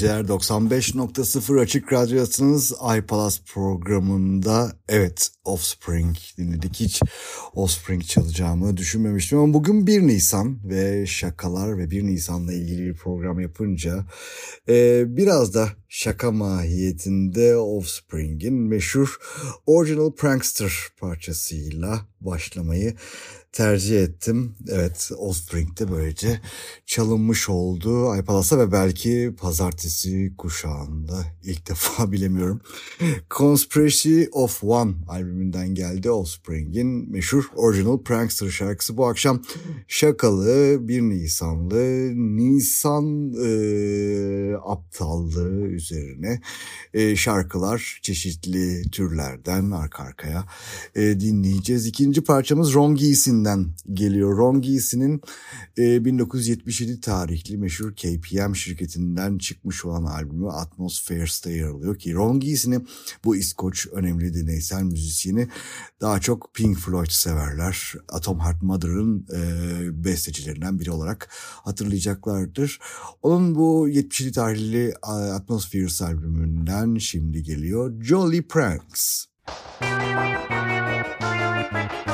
geceler 95.0 Açık Radyo'dasınız. iPalas programında evet Offspring dinledik. Hiç Offspring çalacağımı düşünmemiştim ama bugün 1 Nisan ve şakalar ve 1 Nisan'la ilgili bir program yapınca e, biraz da şaka mahiyetinde Offspring'in meşhur Original Prankster parçasıyla başlamayı tercih ettim. Evet Offspring'de böylece çalınmış oldu iPalas'a ve belki pazartesi kuşağında ilk defa bilemiyorum. Conspiracy of One albümünden geldi Offspring'in meşhur Original Prankster şarkısı. Bu akşam şakalı 1 Nisanlı Nisan e, aptallığı üzerine e, şarkılar çeşitli türlerden arka arkaya e, dinleyeceğiz. İkinci parçamız Ron Giysin'den geliyor. Ron Giysin'in e, 1977 tarihli meşhur KPM şirketinden çıkmış olan albümü Atmospheres'ta yer alıyor ki Ron Giysin'i bu İskoç önemli deneysel müzisyeni daha çok Pink Floyd severler. Atom Heart Mother'ın e, bestecilerinden biri olarak hatırlayacaklardır. Onun bu 77 tarihli Atmospheres albümünden şimdi geliyor Jolly Pranks. Thank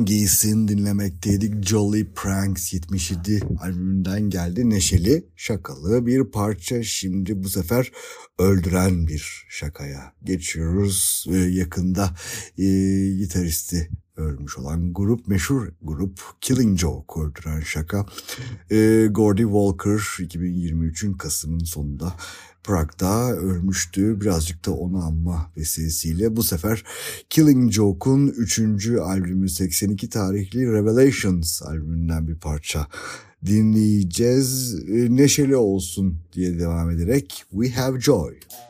Wrongies'in dinlemekteydik. Jolly Pranks 77 albümünden geldi. Neşeli, şakalı bir parça. Şimdi bu sefer öldüren bir şakaya geçiyoruz. Ee, yakında e, gitaristi ölmüş olan grup, meşhur grup Killing Joke öldüren şaka. Ee, Gordy Walker 2023'ün Kasım'ın sonunda Prag'da ölmüştü. Birazcık da onu anma vesilesiyle bu sefer Killing Joke'un 3. albümü 82 tarihli Revelations albümünden bir parça dinleyeceğiz. Ee, Neşeli olsun diye devam ederek We Have Joy. Idle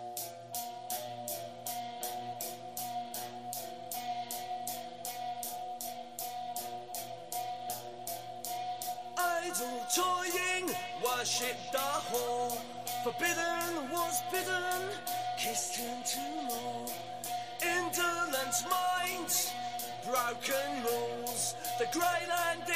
The grey land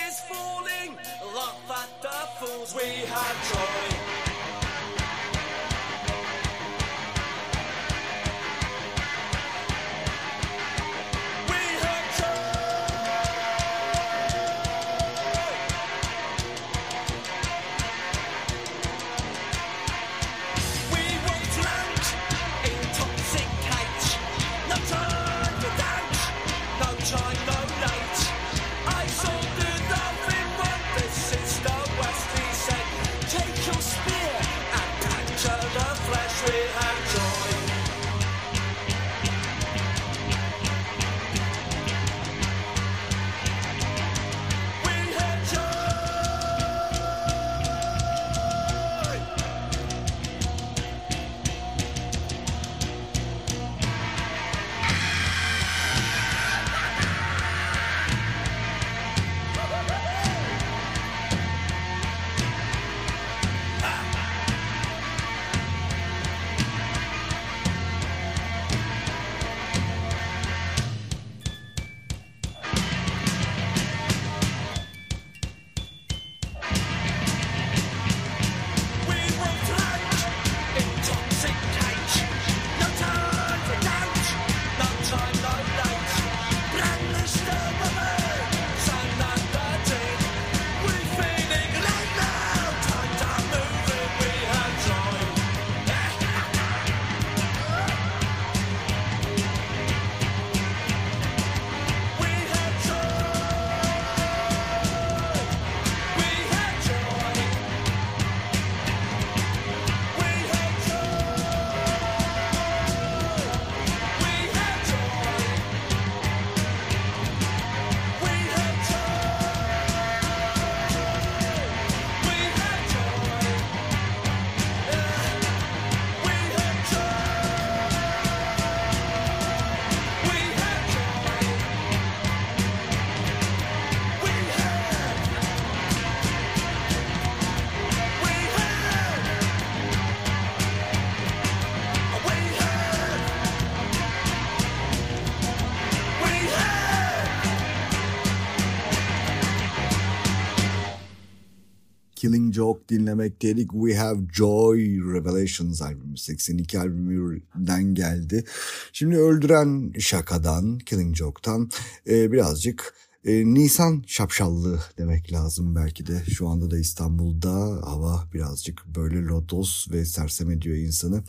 Joke dinlemekteydik. We Have Joy Revelations albümü 82 albümünden geldi. Şimdi öldüren şakadan, Killing Joke'tan e, birazcık e, Nisan şapşallığı demek lazım belki de. Şu anda da İstanbul'da hava birazcık böyle lodos ve sersem ediyor insanı.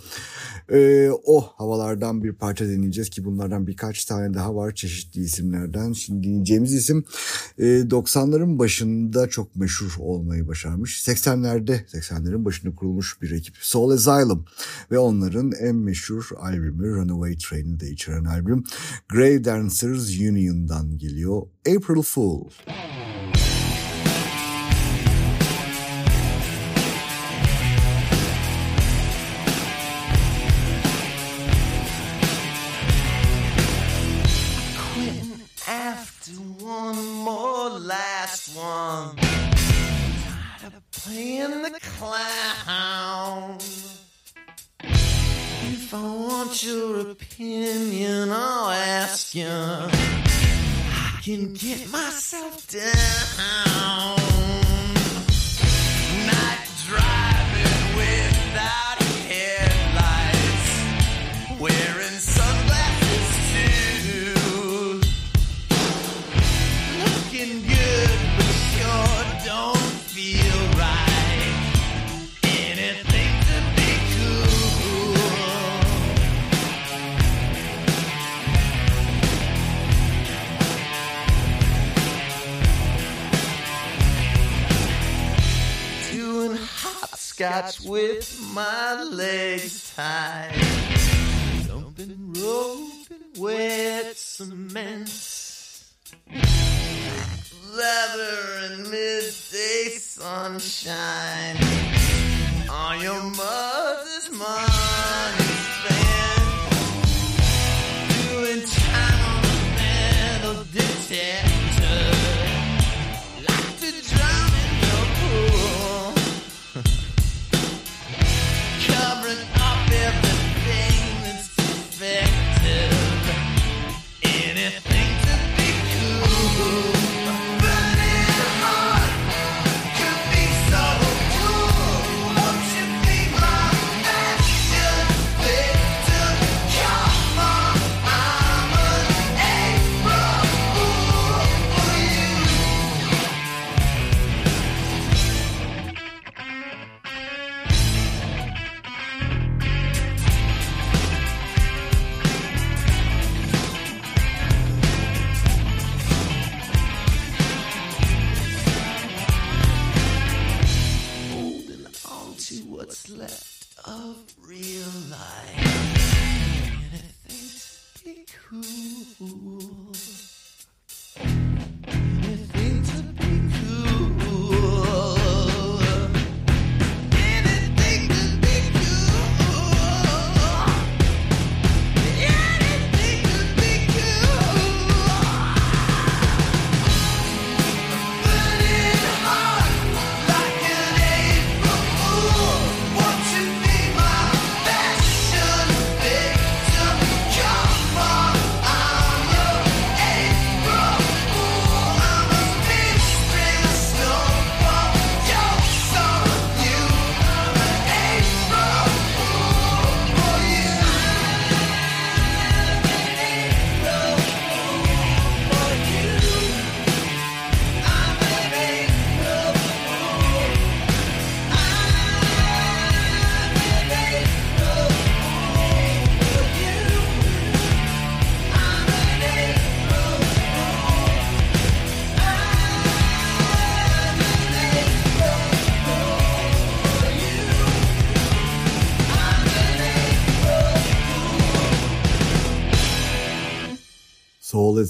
E, o havalardan bir parça dinleyeceğiz ki bunlardan birkaç tane daha var çeşitli isimlerden. Şimdi dinleyeceğimiz isim e, 90'ların başında çok meşhur olmayı başarmış. 80'lerde 80'lerin başında kurulmuş bir ekip Soul Asylum ve onların en meşhur albümü Runaway Train'i de içeren albüm Grave Dancers Union'dan geliyor. April April Fool. playing the clown. If I want your opinion, I'll ask you can get myself down. Night drive. Scotch with my legs tied. Dumping rope in wet cement. Leather and midday sunshine. On your mother's money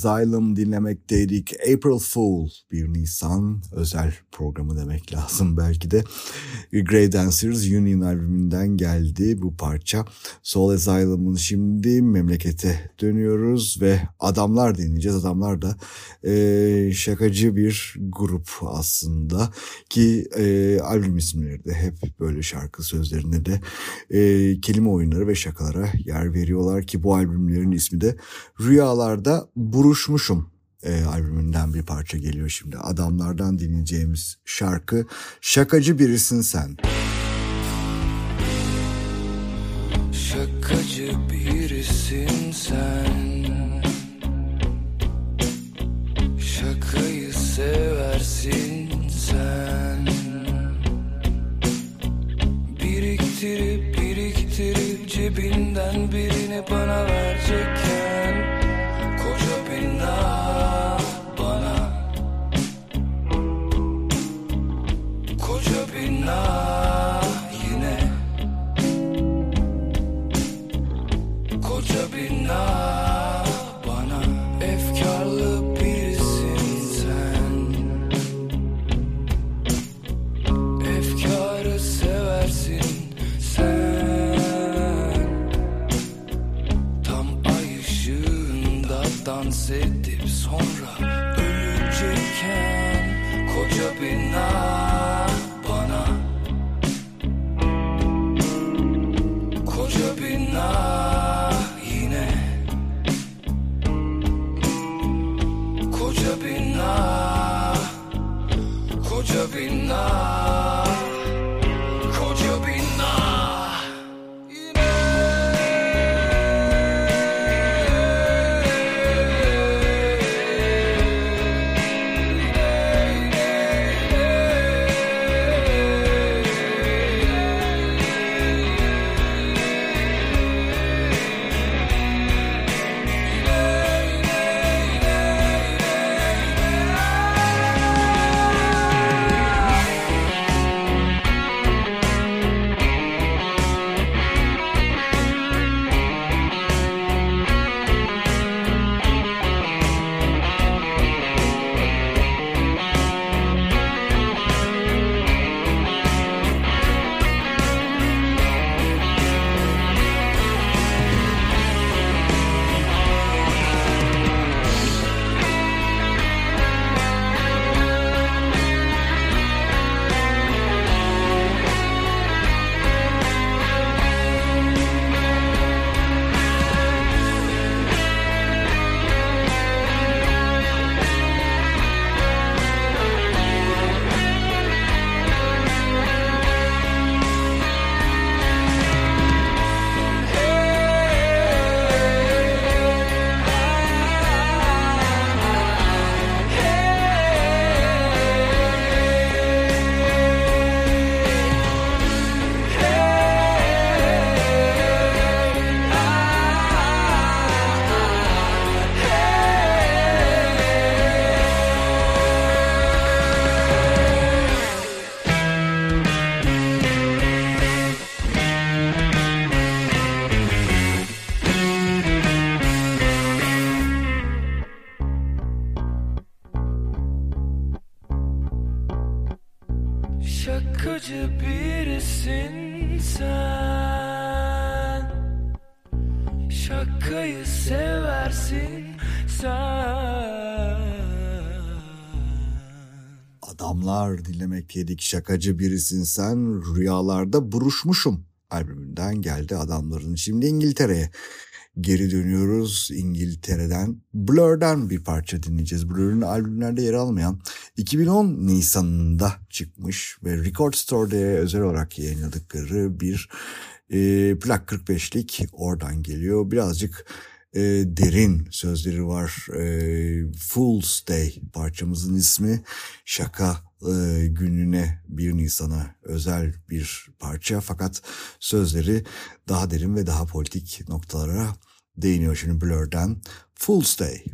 Asylum dinlemekteydik. April Fool 1 Nisan özel programı demek lazım belki de. Grey Dancers Union albümünden geldi bu parça. Soul Asylum'ın şimdi memlekete dönüyoruz ve adamlar dinleyeceğiz. Adamlar da e, şakacı bir grup aslında ki e, albüm isimleri de hep böyle şarkı sözlerinde de e, kelime oyunları ve şakalara yer veriyorlar ki bu albümlerin ismi de Rüyalarda Buruşmuşum e, albümünden bir parça geliyor şimdi. Adamlardan dinleyeceğimiz şarkı Şakacı Birisin Sen. Şakacı birisin sen Şakayı seversin sen Biriktirip biriktirip cebinden birini bana verecekken dinlemekteydik şakacı birisin sen rüyalarda buruşmuşum albümünden geldi adamların. Şimdi İngiltere'ye geri dönüyoruz. İngiltere'den Blur'dan bir parça dinleyeceğiz. Blur'un albümlerde yer almayan 2010 Nisan'ında çıkmış ve Record Store'da özel olarak yayınladıkları bir e, plak 45'lik oradan geliyor. Birazcık e, derin sözleri var. E, Fool's Day parçamızın ismi şaka e, gününe 1 Nisan'a özel bir parça fakat sözleri daha derin ve daha politik noktalara değiniyor şimdi Blur'dan Fool's Day.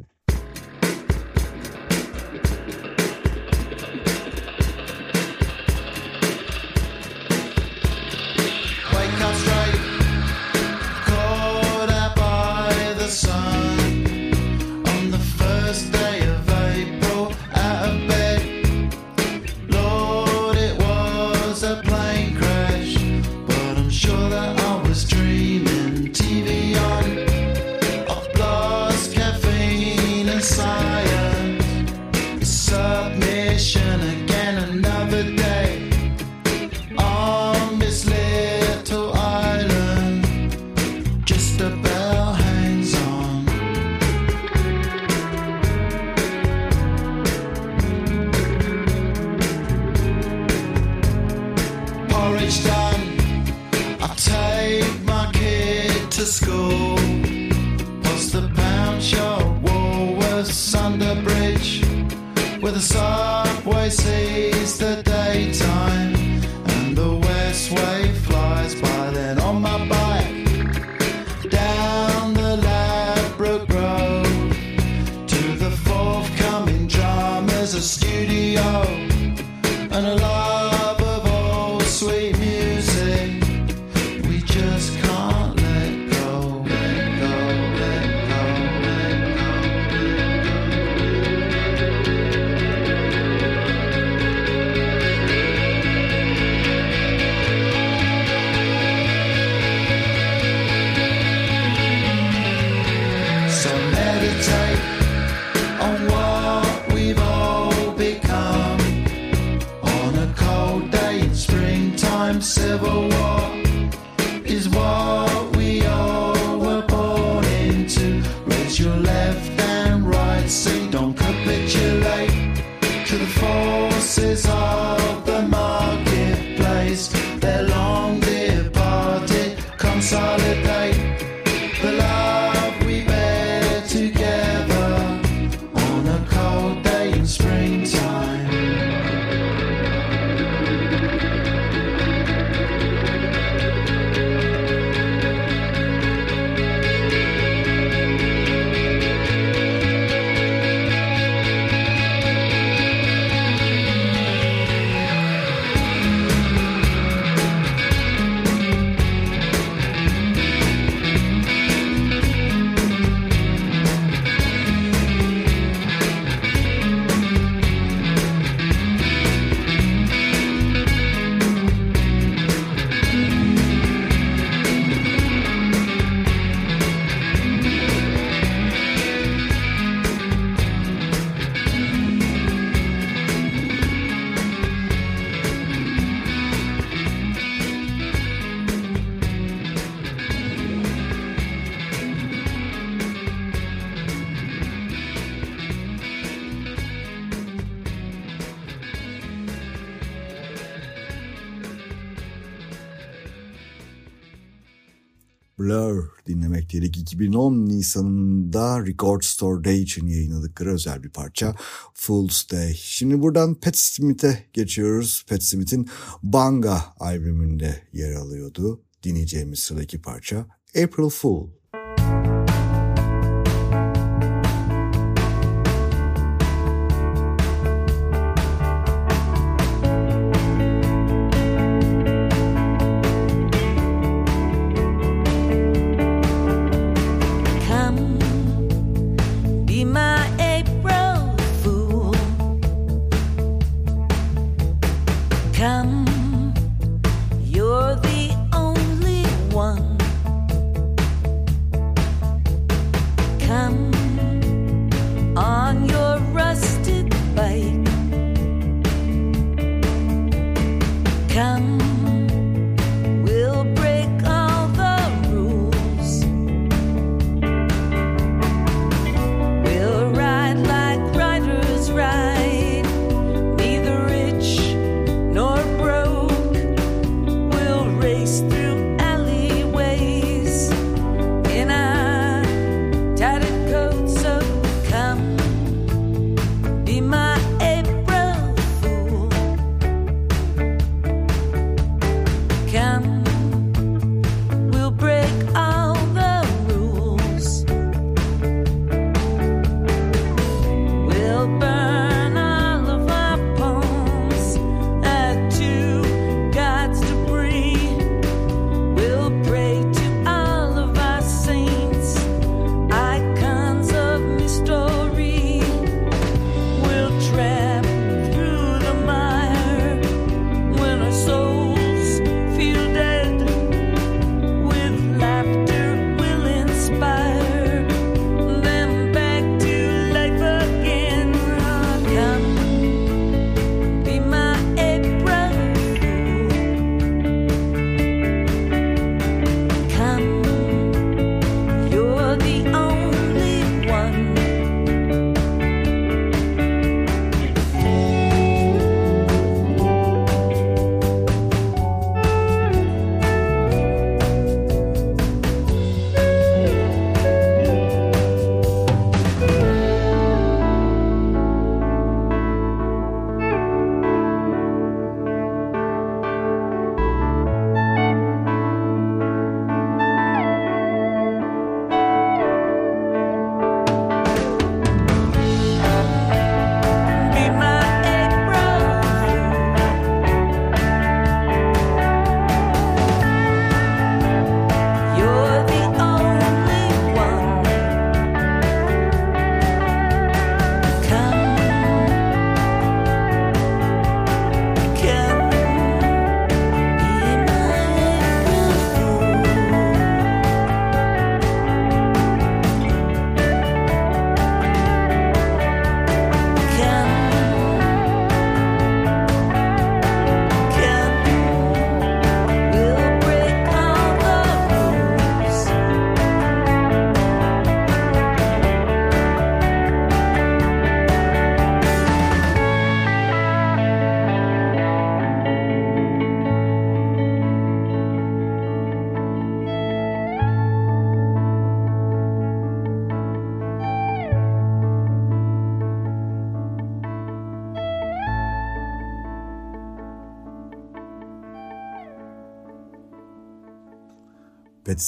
Dinlemekteydik. 2010 Nisan'ında Record Store Day için yayınladıkları özel bir parça Fool's Day. Şimdi buradan Pat Smith'e geçiyoruz. Pat Smith'in Banga albümünde yer alıyordu. Dinleyeceğimiz sıradaki parça April Fool.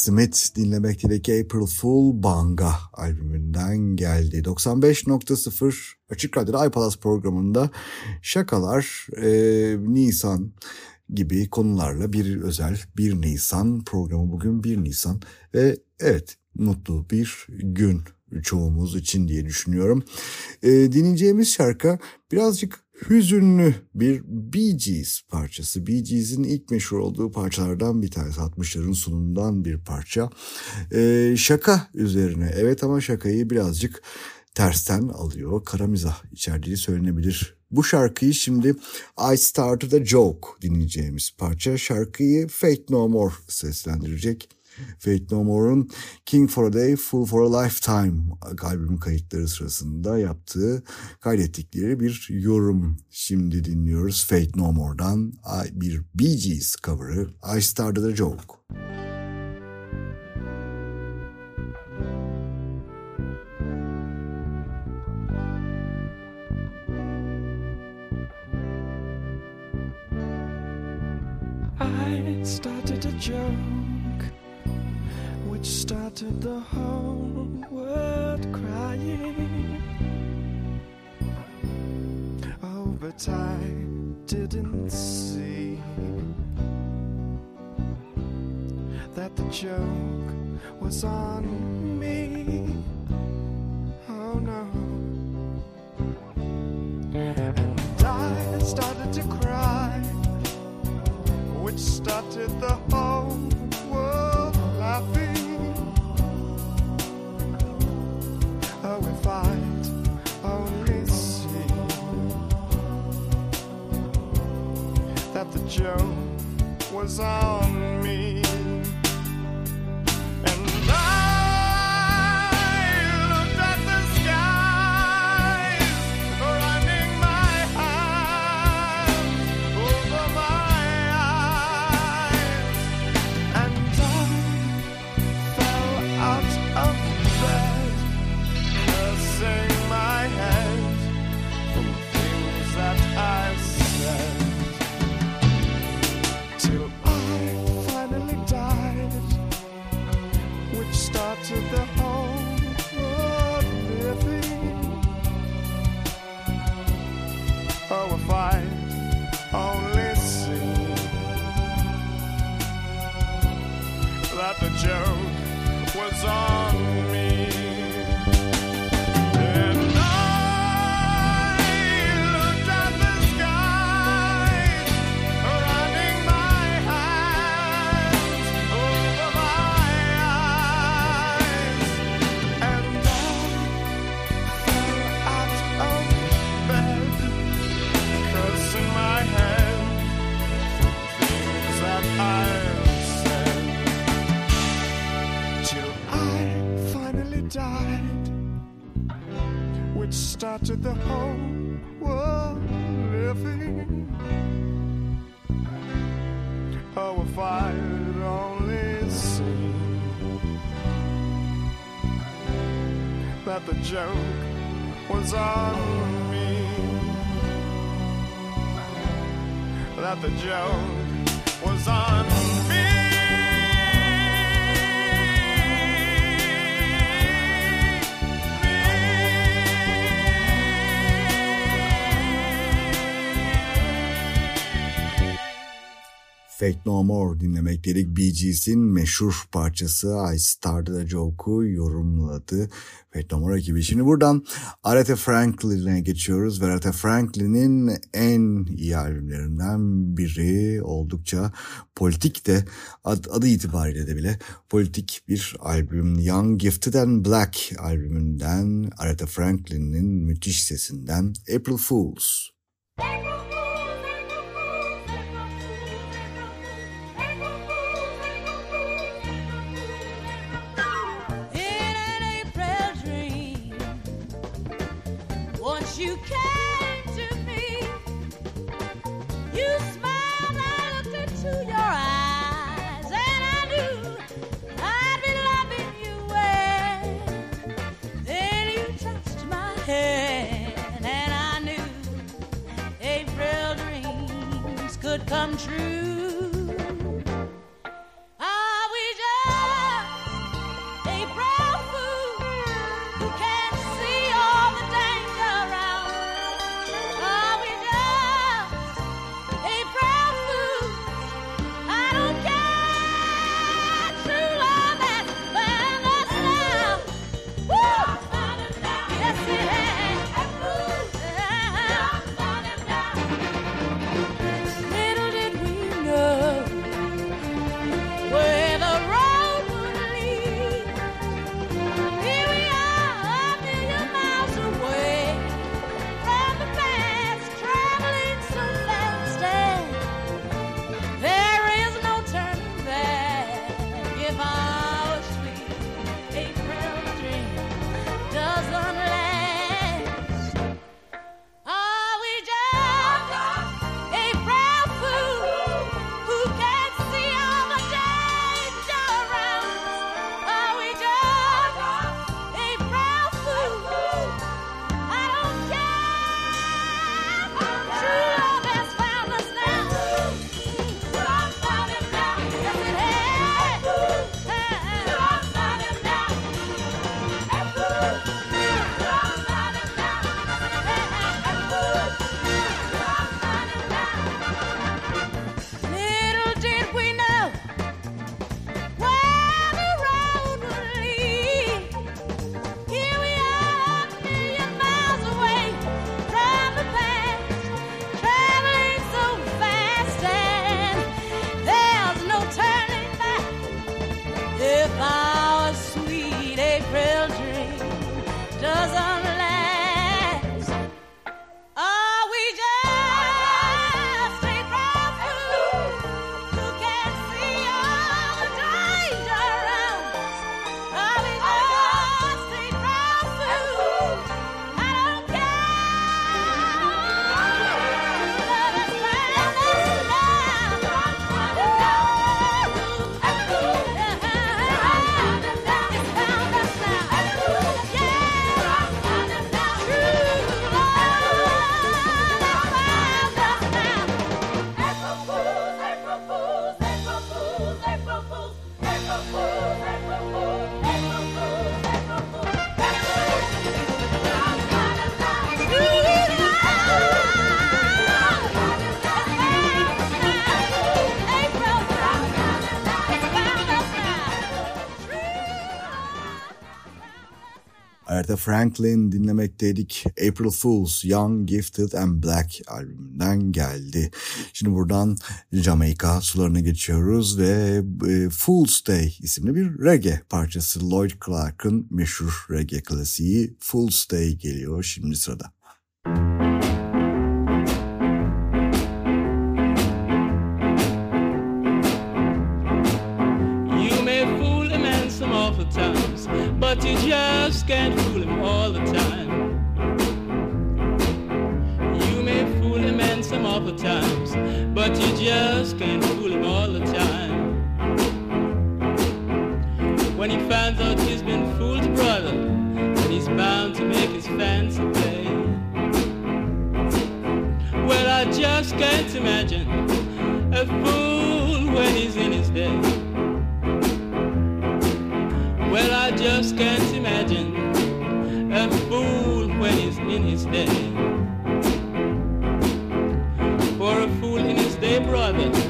Smith dinlemekteki April Fool Banga albümünden geldi. 95.0 Açık Radyo'da iPalas programında şakalar, e, Nisan gibi konularla bir özel 1 Nisan programı bugün 1 Nisan ve evet mutlu bir gün çoğumuz için diye düşünüyorum. E, dinleyeceğimiz şarkı birazcık hüzünlü bir Bee Gees parçası. Bee Gees'in ilk meşhur olduğu parçalardan bir tanesi. 60'ların sonundan bir parça. E, şaka üzerine. Evet ama şakayı birazcık tersten alıyor. Kara mizah içerdiği söylenebilir. Bu şarkıyı şimdi I Started a Joke dinleyeceğimiz parça. Şarkıyı Fate No More seslendirecek. Fate No More'un King for a Day, Fool for a Lifetime albüm kayıtları sırasında yaptığı, kaydettikleri bir yorum. Şimdi dinliyoruz Fate No More'dan bir Bee Gees cover'ı I Started a Joke. I started a joke which started the whole world crying. Oh, but I didn't see that the joke was on me. Oh no. And I started to cry which started the whole was on me. Joke was on me, that the joke was on Fate No More dinlemek dedik. Bee Gees'in meşhur parçası I Started a Joke'u yorumladı. Fate No More ekibi. Şimdi buradan Aretha Franklin'e geçiyoruz. Ve Aretha Franklin'in en iyi albümlerinden biri oldukça politik de ad- adı itibariyle de bile politik bir albüm. Young Gifted and Black albümünden Aretha Franklin'in müthiş sesinden April Fools. In come true. Aretha Franklin dinlemekteydik. April Fools, Young, Gifted and Black albümünden geldi. Şimdi buradan Jamaika sularına geçiyoruz ve e, Fool's Day isimli bir reggae parçası. Lloyd Clark'ın meşhur reggae klasiği Fool's Day geliyor şimdi sırada. You may fool a man some awful times, but you just can't awful times, but you just can't fool him all the time. When he finds out he's been fooled, brother, then he's bound to make his fancy play. Well, I just can't imagine a fool when he's in his day. Well, I just can't imagine a fool when he's in his day. others.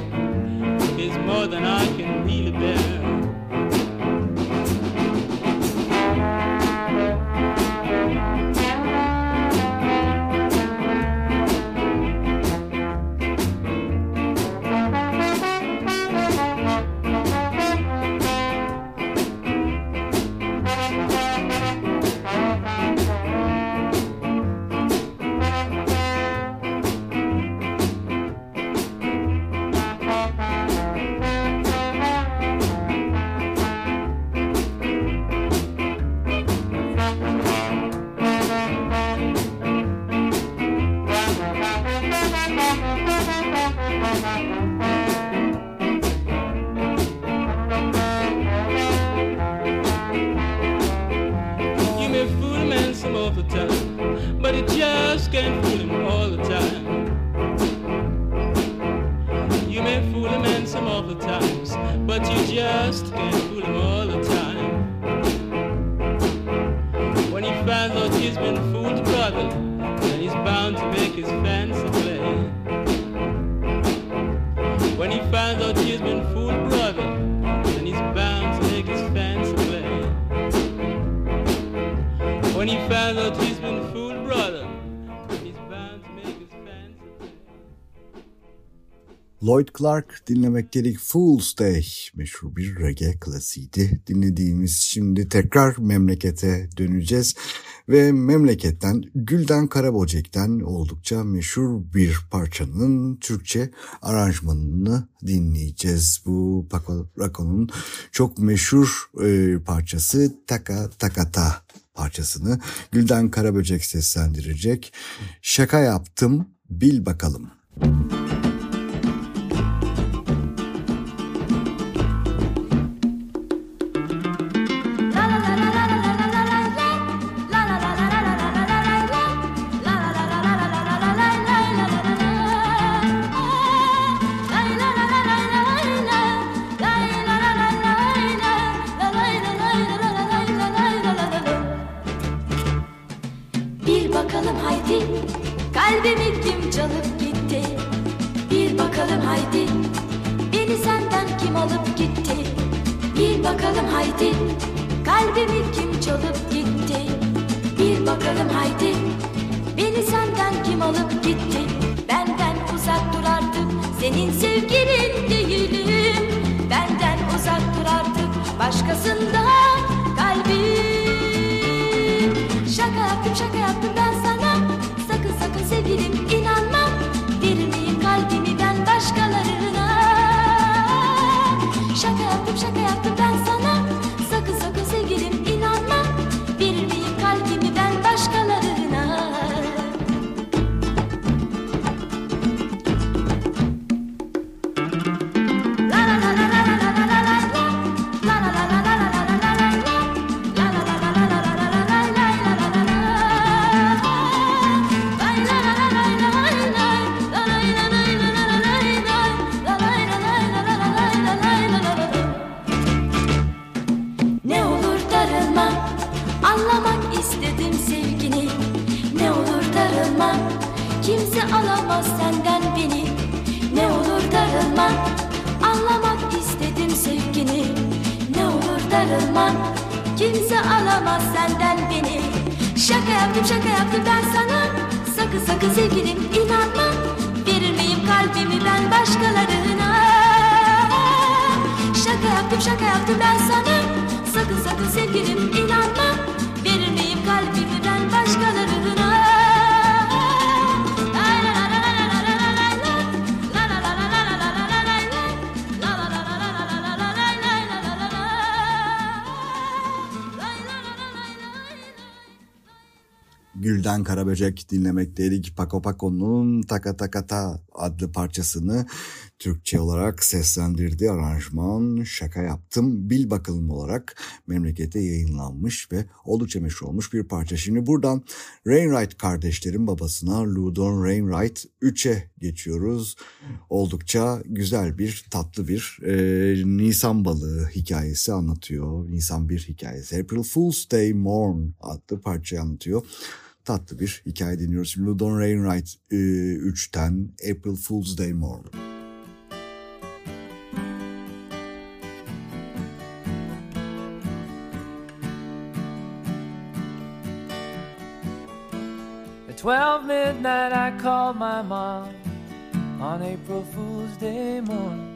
Lloyd Clark dinlemekteydik. Fool's Day meşhur bir reggae klasiğiydi. Dinlediğimiz şimdi tekrar memlekete döneceğiz. Ve memleketten Gülden Karabocek'ten oldukça meşhur bir parçanın Türkçe aranjmanını dinleyeceğiz. Bu Paco Raco'nun çok meşhur e, parçası Taka Takata parçasını Gülden Karaböcek seslendirecek. Şaka yaptım bil bakalım. Bir kalbimi kim çalıp gitti? Bir bakalım haydi. Beni senden kim alıp gitti? Benden uzak dur artık. Senin sevgilin değilim. Benden uzak dur artık. Başkasında kalbim. Şaka yaptım şaka yaptım ben sana. Sakın sakın sevgilim başkalarına. Şaka yaptım şaka yaptım ben sana. Sakın sakın sevgilim Gülden Karaböcek dinlemekteydik. Paco Paco'nun Taka Taka Ta adlı parçasını Türkçe olarak seslendirdi. Aranjman şaka yaptım. Bil bakalım olarak memlekete yayınlanmış ve oldukça meşhur olmuş bir parça. Şimdi buradan Rainwright kardeşlerin babasına Ludon Rainwright 3'e geçiyoruz. Oldukça güzel bir tatlı bir e, Nisan balığı hikayesi anlatıyor. Nisan bir hikayesi. April Fool's Day Morn adlı parçayı anlatıyor tatlı bir hikaye dinliyoruz. Şimdi Ludon Rainwright e, 3'ten April Fool's Day Morn. At 12 midnight, I called my mom on April Fool's Day morning.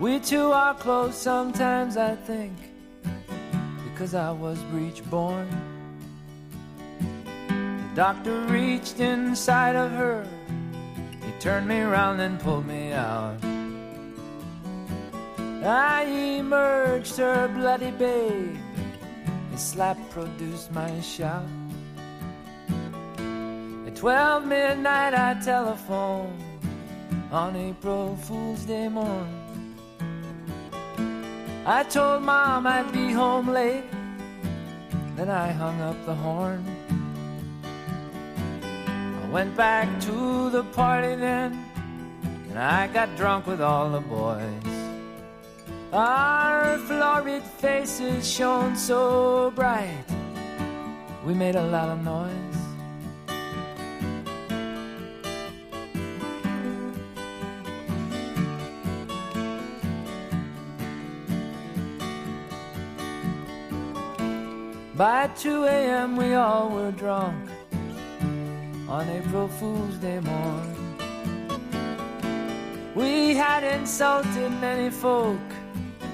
We two are close, sometimes I think, because I was breech born. Doctor reached inside of her, he turned me around and pulled me out. I emerged her bloody babe, his slap produced my shout. At 12 midnight I telephoned on April Fool's Day morning. I told mom I'd be home late, then I hung up the horn. Went back to the party then, and I got drunk with all the boys. Our florid faces shone so bright, we made a lot of noise. By 2 a.m. we all were drunk on April Fool's Day morn. We had insulted many folk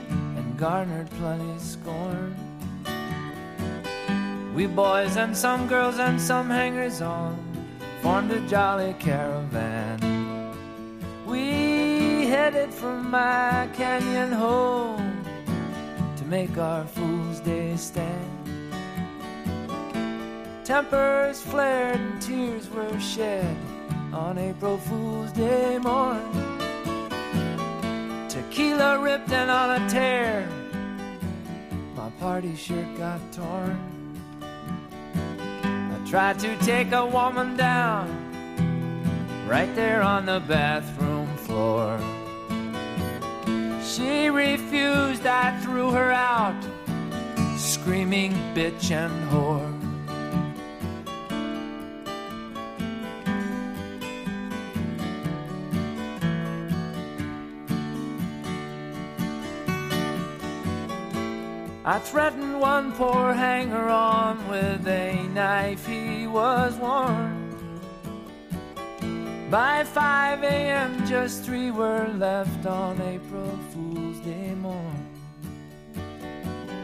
and garnered plenty scorn. We boys and some girls and some hangers on formed a jolly caravan. We headed from my canyon home to make our Fool's Day stand. Tempers flared and tears were shed on April Fool's Day morn. Tequila ripped and on a tear, my party shirt got torn. I tried to take a woman down right there on the bathroom floor. She refused, I threw her out, screaming bitch and whore. I threatened one poor hanger on with a knife he was worn. By 5 a.m., just three were left on April Fool's Day morn.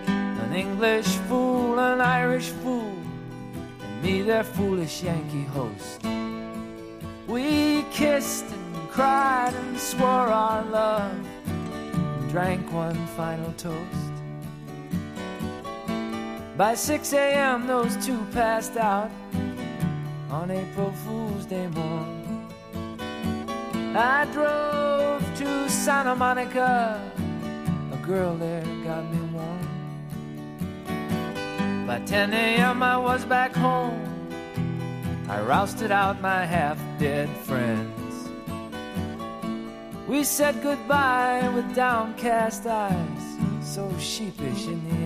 An English fool, an Irish fool, and me their foolish Yankee host. We kissed and cried and swore our love, and drank one final toast. By 6 a.m., those two passed out on April Fool's Day morn. I drove to Santa Monica, a girl there got me warm. By 10 a.m., I was back home. I rousted out my half dead friends. We said goodbye with downcast eyes, so sheepish in the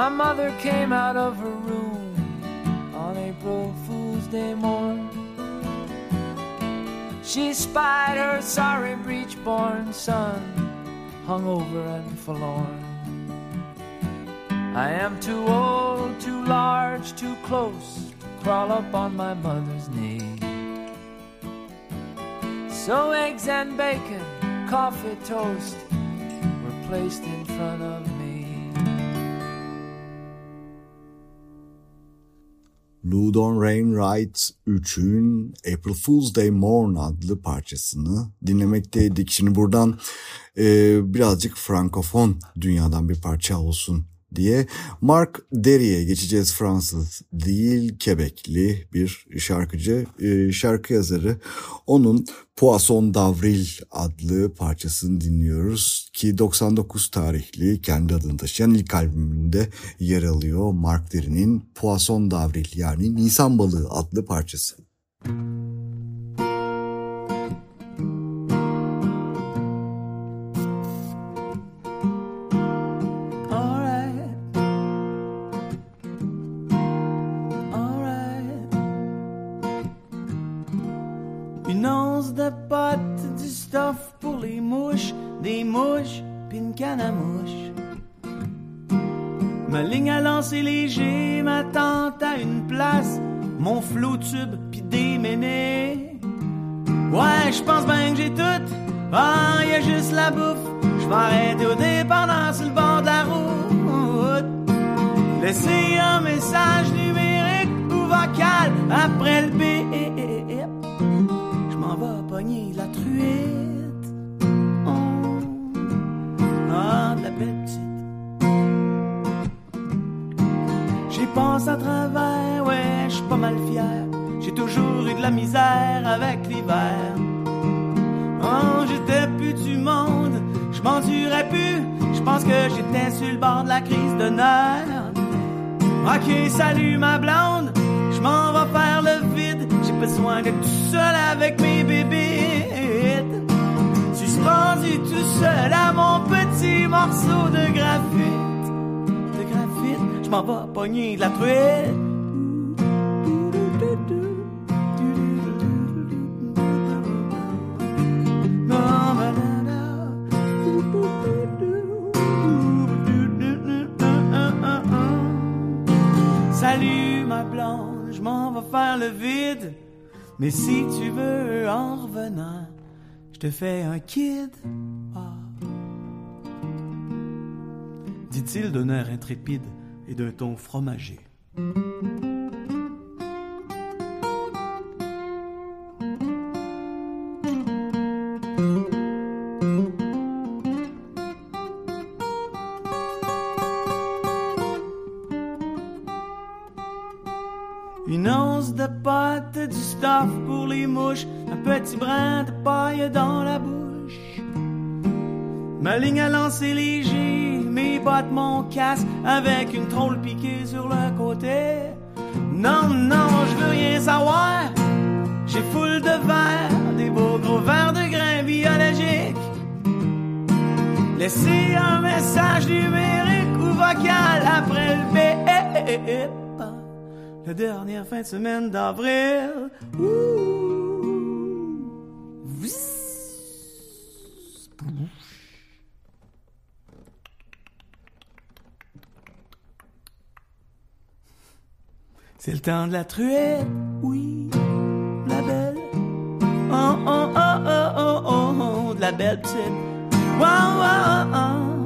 My mother came out of her room on April Fool's Day morn. She spied her sorry breech-born son, hung over and forlorn. I am too old, too large, too close to crawl up on my mother's knee. So eggs and bacon, coffee, toast were placed in front of me. Ludon Wainwright 3'ün April Fool's Day Morn adlı parçasını dinlemekteydik. Şimdi buradan e, birazcık frankofon dünyadan bir parça olsun diye Mark Derry'e geçeceğiz. Fransız değil Quebecli bir şarkıcı, e, şarkı yazarı. Onun Poisson d'Avril adlı parçasını dinliyoruz ki 99 tarihli kendi adını taşıyan ilk albümünde yer alıyor Mark Derry'nin Poisson d'Avril yani Nisan Balığı adlı parçası. Alright. Ma ligne à lancer léger, ma tente à une place, mon flot tube, puis des ménés. Ouais, je pense que j'ai tout. Ah, y a juste la bouffe. Je vais arrêter au dépendant sur le bord de la route. Laissez un message numérique ou vocal après le bip. Je m'en vais pogner la truite. Avec l'hiver. Oh, j'étais plus du monde, je m'endurais plus. Je pense que j'étais sur le bord de la crise de nerfs. Ok, salut ma blonde, je m'en vais faire le vide. J'ai besoin d'être tout seul avec mes bébés. Suspendu tout seul à mon petit morceau de graphite. De graphite, je m'en vais pogner de la truite. Je m'en vais faire le vide. Mais si tu veux en revenant, je te fais un kid. Ah. Dit-il d'un air intrépide et d'un ton fromager. Une once de pâte, du stuff pour les mouches, un petit brin de paille dans la bouche. Ma ligne à lancer léger, mes bottes, mon casque, avec une trôle piquée sur le côté. Non, non, je veux rien savoir. J'ai foule de verres, des beaux gros verres de grains biologiques. Laissez un message numérique ou vocal après le bip. La dernière fin de semaine d'avril. C'est le temps de la truette, oui, la belle. Oh, oh, oh, oh, oh, oh, oh, de la belle petite. Wow, wow, oh, oh,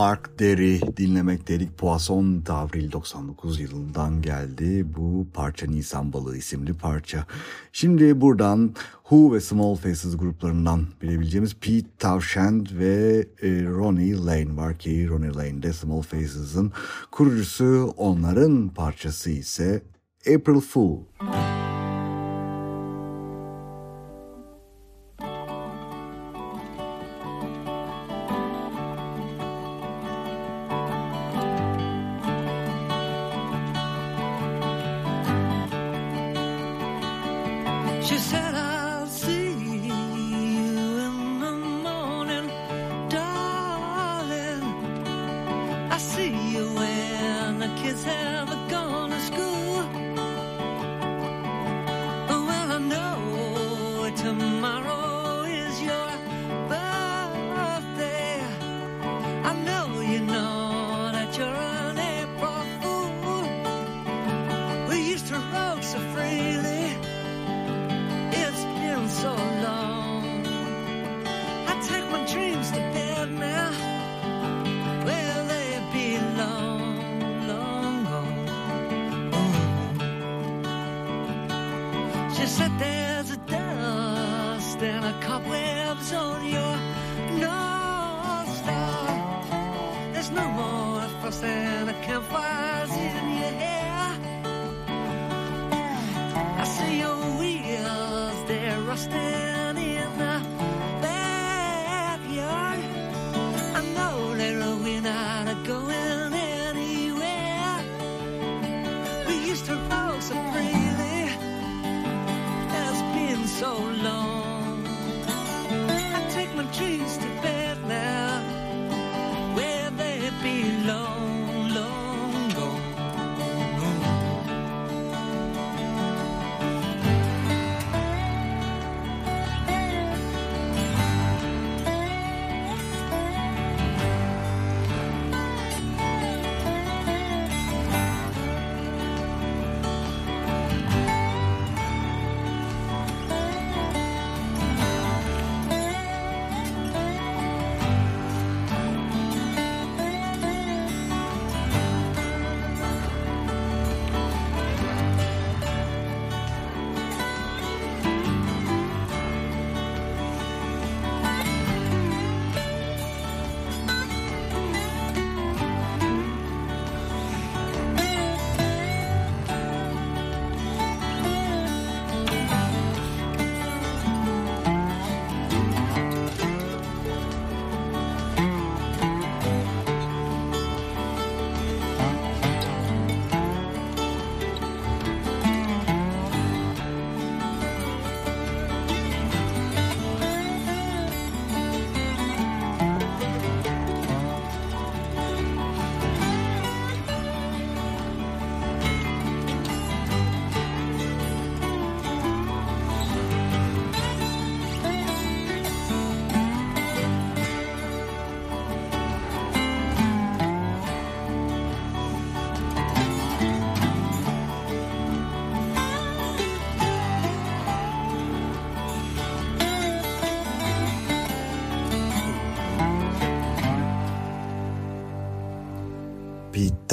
Mark Derry dinlemek dedik. Poisson Davril 99 yılından geldi. Bu parça Nisan Balığı isimli parça. Şimdi buradan Who ve Small Faces gruplarından bilebileceğimiz Pete Townshend ve e, Ronnie Lane var ki Ronnie Lane de Small Faces'ın kurucusu. Onların parçası ise April Fool. She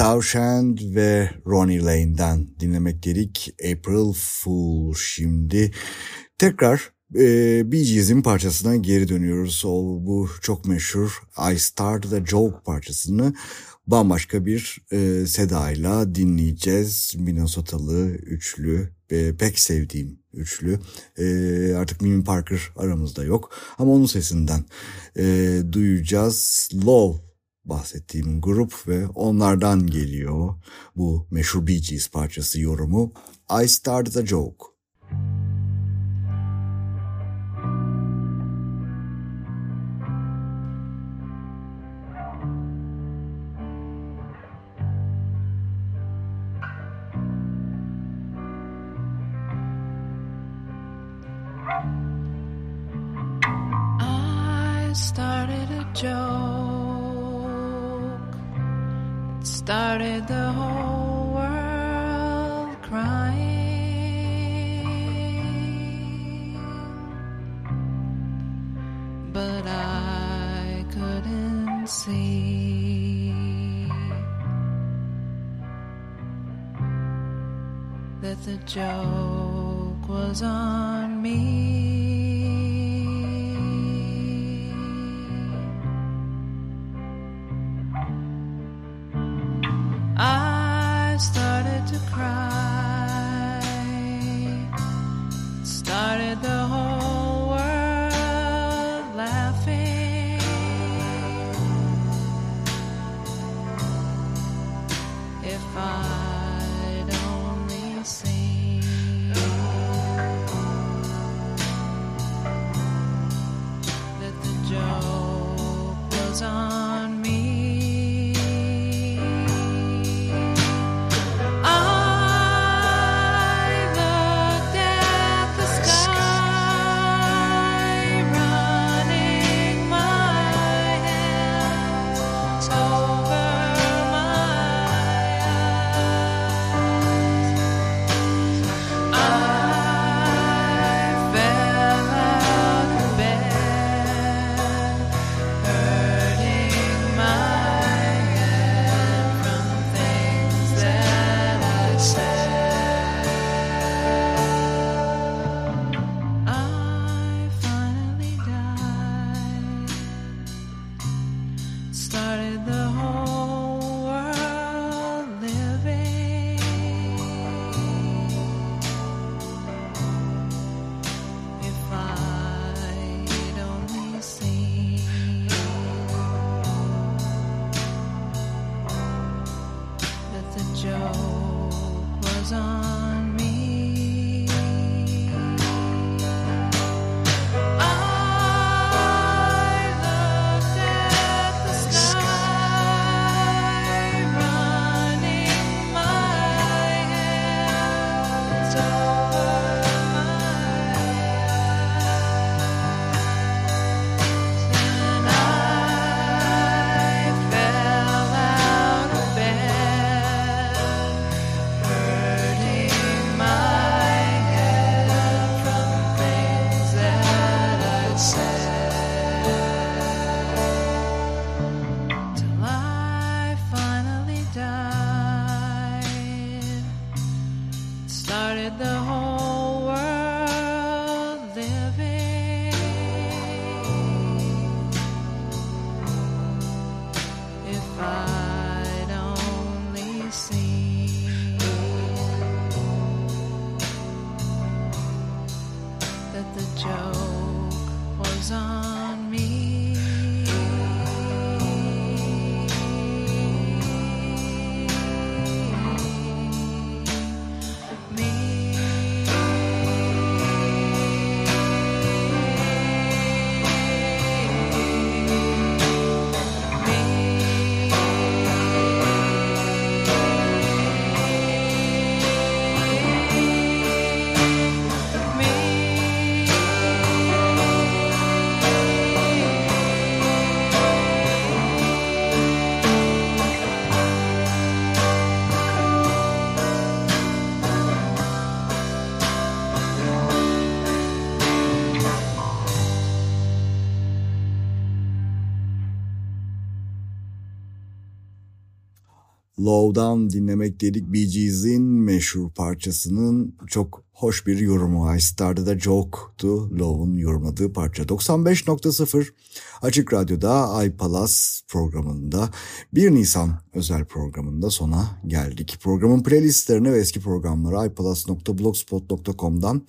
Townshend ve Ronnie Lane'den dinlemek dedik. April Fool şimdi. Tekrar e, Bee Gees'in parçasına geri dönüyoruz. O bu çok meşhur I Started a Joke parçasını bambaşka bir e, sedayla dinleyeceğiz. Minnesotalı üçlü e, pek sevdiğim üçlü. E, artık Mimi Parker aramızda yok ama onun sesinden e, duyacağız. Love bahsettiğim grup ve onlardan geliyor bu meşhur Bee Gees parçası yorumu I Started a Joke. I started a joke started the whole world crying. But I couldn't see that the joke was on me. Low'dan dinlemek dedik Bee Gees'in meşhur parçasının çok hoş bir yorumu. I Started a Joke'tu Low'un yorumladığı parça. 95.0 Açık Radyo'da iPalas programında 1 Nisan özel programında sona geldik. Programın playlistlerine ve eski programlara ipalas.blogspot.com'dan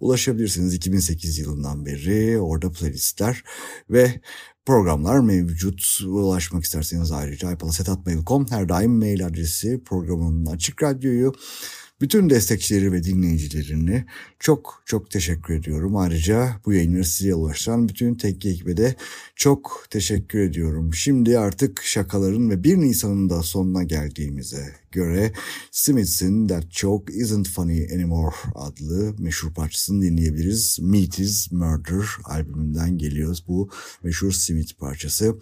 ulaşabilirsiniz. 2008 yılından beri orada playlistler ve programlar mevcut. Ulaşmak isterseniz ayrıca iPalas.mail.com her daim mail adresi programın Açık Radyo'yu Bütün destekçileri ve dinleyicilerini çok çok teşekkür ediyorum. Ayrıca bu yayınları size ulaştıran bütün teknik ekibe de çok teşekkür ediyorum. Şimdi artık şakaların ve 1 Nisan'ın da sonuna geldiğimize göre Smiths'in That Joke Isn't Funny Anymore adlı meşhur parçasını dinleyebiliriz. Meat is Murder albümünden geliyoruz bu meşhur Smith parçası.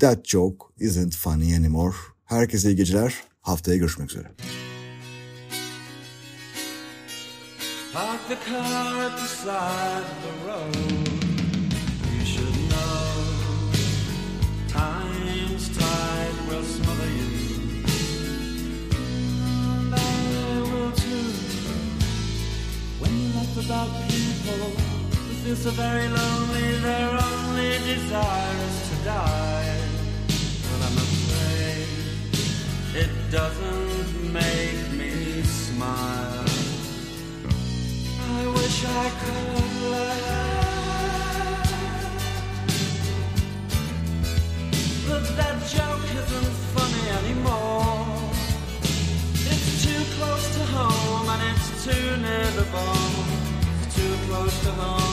That Joke Isn't Funny Anymore. Herkese iyi geceler. Haftaya görüşmek üzere. Park the car at the side of the road. You should know time's tide will smother you. And I will too. When you're left without people, who feel so very lonely, their only desire is to die. But I'm afraid it doesn't make me smile. I wish I could laugh. But that joke isn't funny anymore. It's too close to home and it's too near the bone. It's too close to home